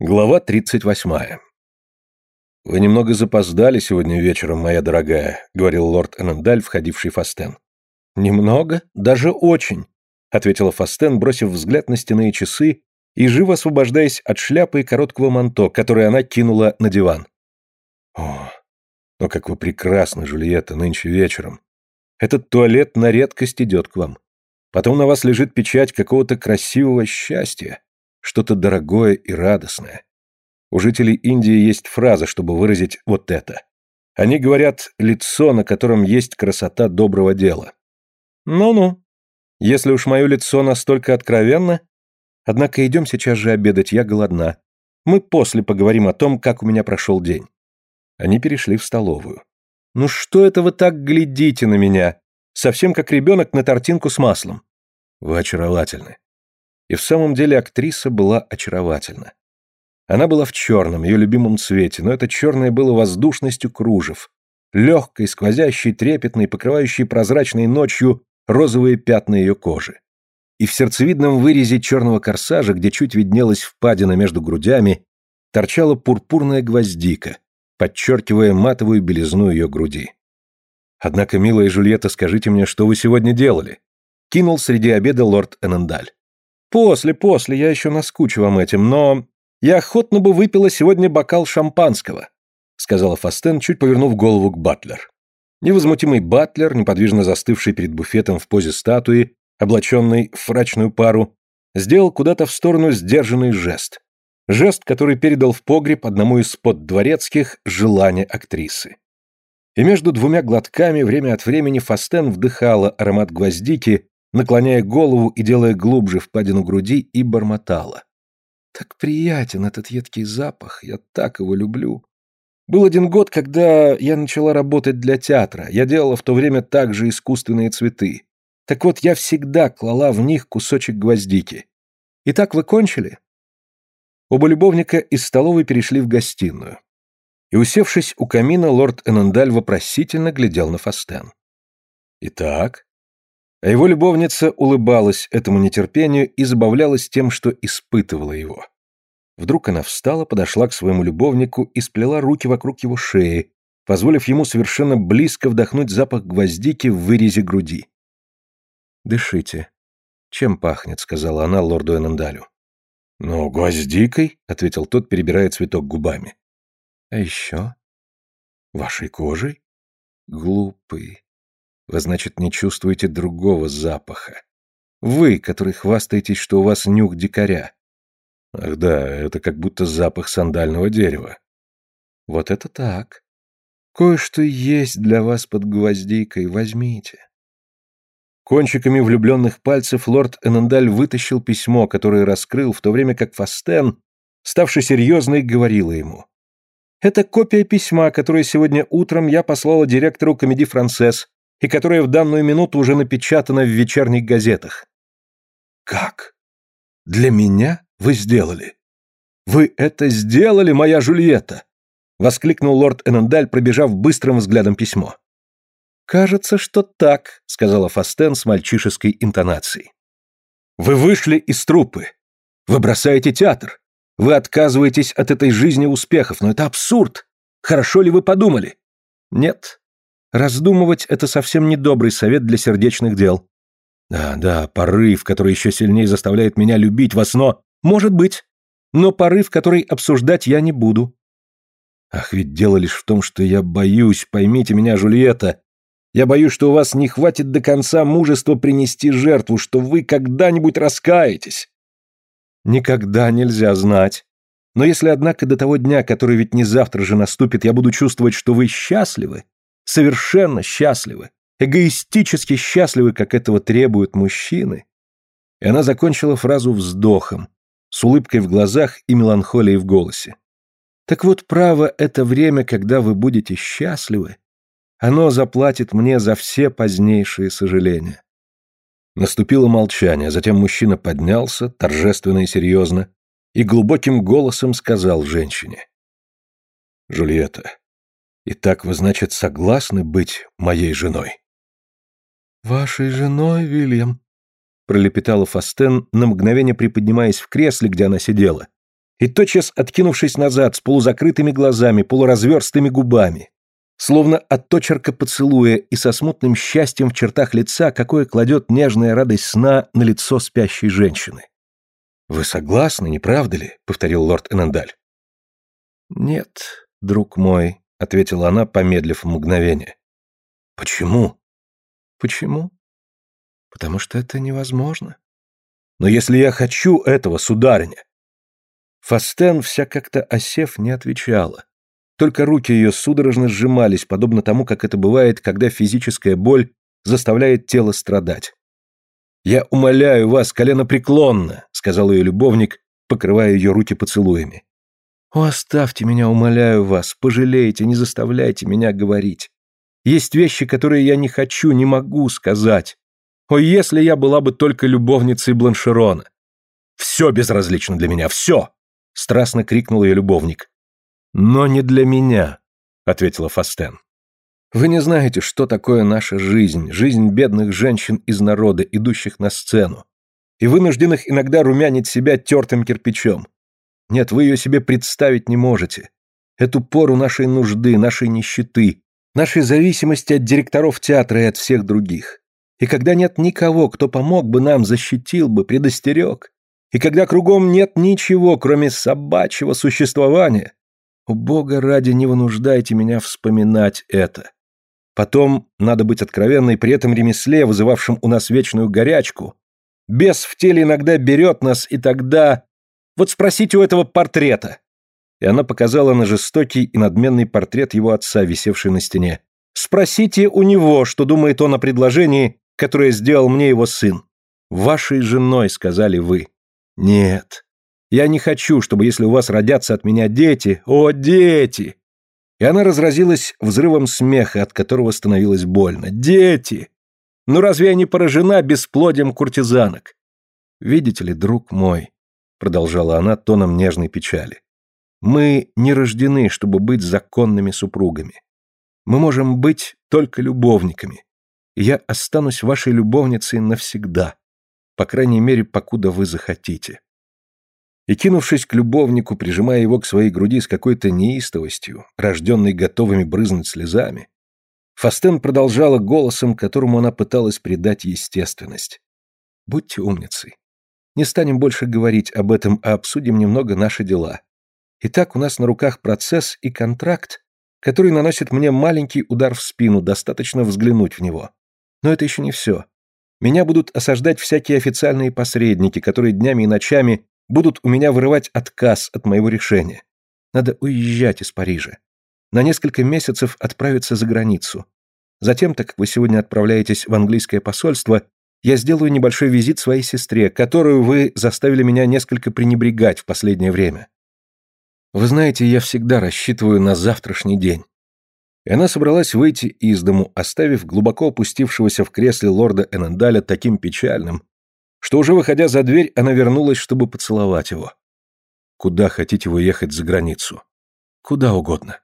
Глава 38. «Вы немного запоздали сегодня вечером, моя дорогая», — говорил лорд Эннендаль, входивший Фастен. «Немного? Даже очень», — ответила Фастен, бросив взгляд на стенные часы и живо освобождаясь от шляпы и короткого манто, который она кинула на диван. «О, но как вы прекрасны, Жульетта, нынче вечером. Этот туалет на редкость идет к вам. Потом на вас лежит печать какого-то красивого счастья что-то дорогое и радостное. У жителей Индии есть фраза, чтобы выразить вот это. Они говорят «лицо, на котором есть красота доброго дела». Ну-ну, если уж мое лицо настолько откровенно... Однако идем сейчас же обедать, я голодна. Мы после поговорим о том, как у меня прошел день. Они перешли в столовую. Ну что это вы так глядите на меня? Совсем как ребенок на тортинку с маслом. Вы очаровательны. И в самом деле актриса была очаровательна. Она была в черном, ее любимом цвете, но это черное было воздушностью кружев, легкой, сквозящей, трепетной, покрывающей прозрачной ночью розовые пятна ее кожи. И в сердцевидном вырезе черного корсажа, где чуть виднелась впадина между грудями, торчала пурпурная гвоздика, подчеркивая матовую белизну ее груди. «Однако, милая Жульетта, скажите мне, что вы сегодня делали?» Кинул среди обеда лорд Энендаль. «После, после, я еще наскучу вам этим, но я охотно бы выпила сегодня бокал шампанского», сказала Фастен, чуть повернув голову к Батлер. Невозмутимый Батлер, неподвижно застывший перед буфетом в позе статуи, облаченный в фрачную пару, сделал куда-то в сторону сдержанный жест. Жест, который передал в погреб одному из поддворецких желание актрисы. И между двумя глотками время от времени Фастен вдыхала аромат гвоздики, наклоняя голову и делая глубже впадину груди, и бормотала. «Так приятен этот едкий запах, я так его люблю. Был один год, когда я начала работать для театра, я делала в то время также искусственные цветы. Так вот, я всегда клала в них кусочек гвоздики. Итак, вы кончили?» Оба любовника из столовой перешли в гостиную. И, усевшись у камина, лорд Энендаль вопросительно глядел на Фастен. «Итак?» А его любовница улыбалась этому нетерпению и забавлялась тем, что испытывала его. Вдруг она встала, подошла к своему любовнику и сплела руки вокруг его шеи, позволив ему совершенно близко вдохнуть запах гвоздики в вырезе груди. «Дышите. Чем пахнет?» — сказала она лорду Энандалю. «Ну, гвоздикой», — ответил тот, перебирая цветок губами. «А еще?» «Вашей кожей?» «Глупый. Вы, значит, не чувствуете другого запаха. Вы, который хвастаетесь, что у вас нюх дикаря. Ах да, это как будто запах сандального дерева. Вот это так. Кое-что есть для вас под гвоздикой, возьмите. Кончиками влюбленных пальцев лорд Энендаль вытащил письмо, которое раскрыл, в то время как Фастен, ставший серьезной, говорила ему. Это копия письма, которое сегодня утром я послала директору комедии «Францесс», и которая в данную минуту уже напечатана в вечерних газетах. Как? Для меня вы сделали? Вы это сделали, моя Жульетта? Воскликнул лорд Энендаль, пробежав быстрым взглядом письмо. «Кажется, что так», — сказала Фастен с мальчишеской интонацией. «Вы вышли из труппы. Вы бросаете театр. Вы отказываетесь от этой жизни успехов, но это абсурд. Хорошо ли вы подумали?» «Нет, Раздумывать — это совсем недобрый совет для сердечных дел. Да, да, порыв, который еще сильнее заставляет меня любить вас, но... Может быть. Но порыв, который обсуждать я не буду. Ах, ведь дело лишь в том, что я боюсь, поймите меня, Жульетта. Я боюсь, что у вас не хватит до конца мужества принести жертву, что вы когда-нибудь раскаетесь. Никогда нельзя знать. Но если, однако, до того дня, который ведь не завтра же наступит, я буду чувствовать, что вы счастливы, совершенно счастливы, эгоистически счастливы, как этого требуют мужчины. И она закончила фразу вздохом, с улыбкой в глазах и меланхолией в голосе. Так вот, право это время, когда вы будете счастливы, оно заплатит мне за все позднейшие сожаления. Наступило молчание, затем мужчина поднялся, торжественно и серьезно, и глубоким голосом сказал женщине. «Жульетта, Итак, вы, значит, согласны быть моей женой? Вашей женой, Вильям? Пролепетала Фастен, на мгновение приподнимаясь в кресле, где она сидела, и тотчас откинувшись назад с полузакрытыми глазами, полуразверстыми губами, словно от точерка поцелуя и со смутным счастьем в чертах лица, какое кладет нежная радость сна на лицо спящей женщины. «Вы согласны, не правда ли?» — повторил лорд Энендаль. «Нет, друг мой», — ответила она, помедлив мгновение. «Почему?» «Почему? Потому что это невозможно». «Но если я хочу этого, сударыня...» Фастен, вся как-то осев, не отвечала. Только руки ее судорожно сжимались, подобно тому, как это бывает, когда физическая боль заставляет тело страдать. «Я умоляю вас коленопреклонно», — сказал ее любовник, покрывая ее руки поцелуями. «О, оставьте меня, умоляю вас, пожалейте, не заставляйте меня говорить. Есть вещи, которые я не хочу, не могу сказать. О, если я была бы только любовницей Бланшерона!» «Все безразлично для меня, все!» — страстно крикнул ее любовник. «Но не для меня», — ответила Фастен. «Вы не знаете, что такое наша жизнь, жизнь бедных женщин из народа, идущих на сцену, и вынужденных иногда румянить себя тертым кирпичом. Нет, вы ее себе представить не можете. Эту пору нашей нужды, нашей нищеты, нашей зависимости от директоров театра и от всех других. И когда нет никого, кто помог бы нам, защитил бы, предостерег, и когда кругом нет ничего, кроме собачьего существования, о, Бога ради, не вынуждайте меня вспоминать это. Потом, надо быть откровенной, при этом ремесле, вызывавшем у нас вечную горячку, бес в теле иногда берет нас, и тогда... Вот спросите у этого портрета. И она показала на жестокий и надменный портрет его отца, висевший на стене. Спросите у него, что думает он о предложении, которое сделал мне его сын. Вашей женой, сказали вы. Нет. Я не хочу, чтобы если у вас родятся от меня дети... О, дети!» И она разразилась взрывом смеха, от которого становилось больно. «Дети! Ну разве я не поражена бесплодием куртизанок?» «Видите ли, друг мой», — продолжала она тоном нежной печали, «мы не рождены, чтобы быть законными супругами. Мы можем быть только любовниками. Я останусь вашей любовницей навсегда, по крайней мере, покуда вы захотите и, кинувшись к любовнику, прижимая его к своей груди с какой-то неистовостью, рожденной готовыми брызнуть слезами, Фастен продолжала голосом, которому она пыталась придать естественность. «Будьте умницей. Не станем больше говорить об этом, а обсудим немного наши дела. Итак, у нас на руках процесс и контракт, который наносит мне маленький удар в спину, достаточно взглянуть в него. Но это еще не все. Меня будут осаждать всякие официальные посредники, которые днями и ночами будут у меня вырывать отказ от моего решения. Надо уезжать из Парижа. На несколько месяцев отправиться за границу. Затем, так как вы сегодня отправляетесь в английское посольство, я сделаю небольшой визит своей сестре, которую вы заставили меня несколько пренебрегать в последнее время. Вы знаете, я всегда рассчитываю на завтрашний день. И она собралась выйти из дому, оставив глубоко опустившегося в кресле лорда Энендаля таким печальным, что уже выходя за дверь, она вернулась, чтобы поцеловать его. «Куда хотите вы ехать за границу?» «Куда угодно.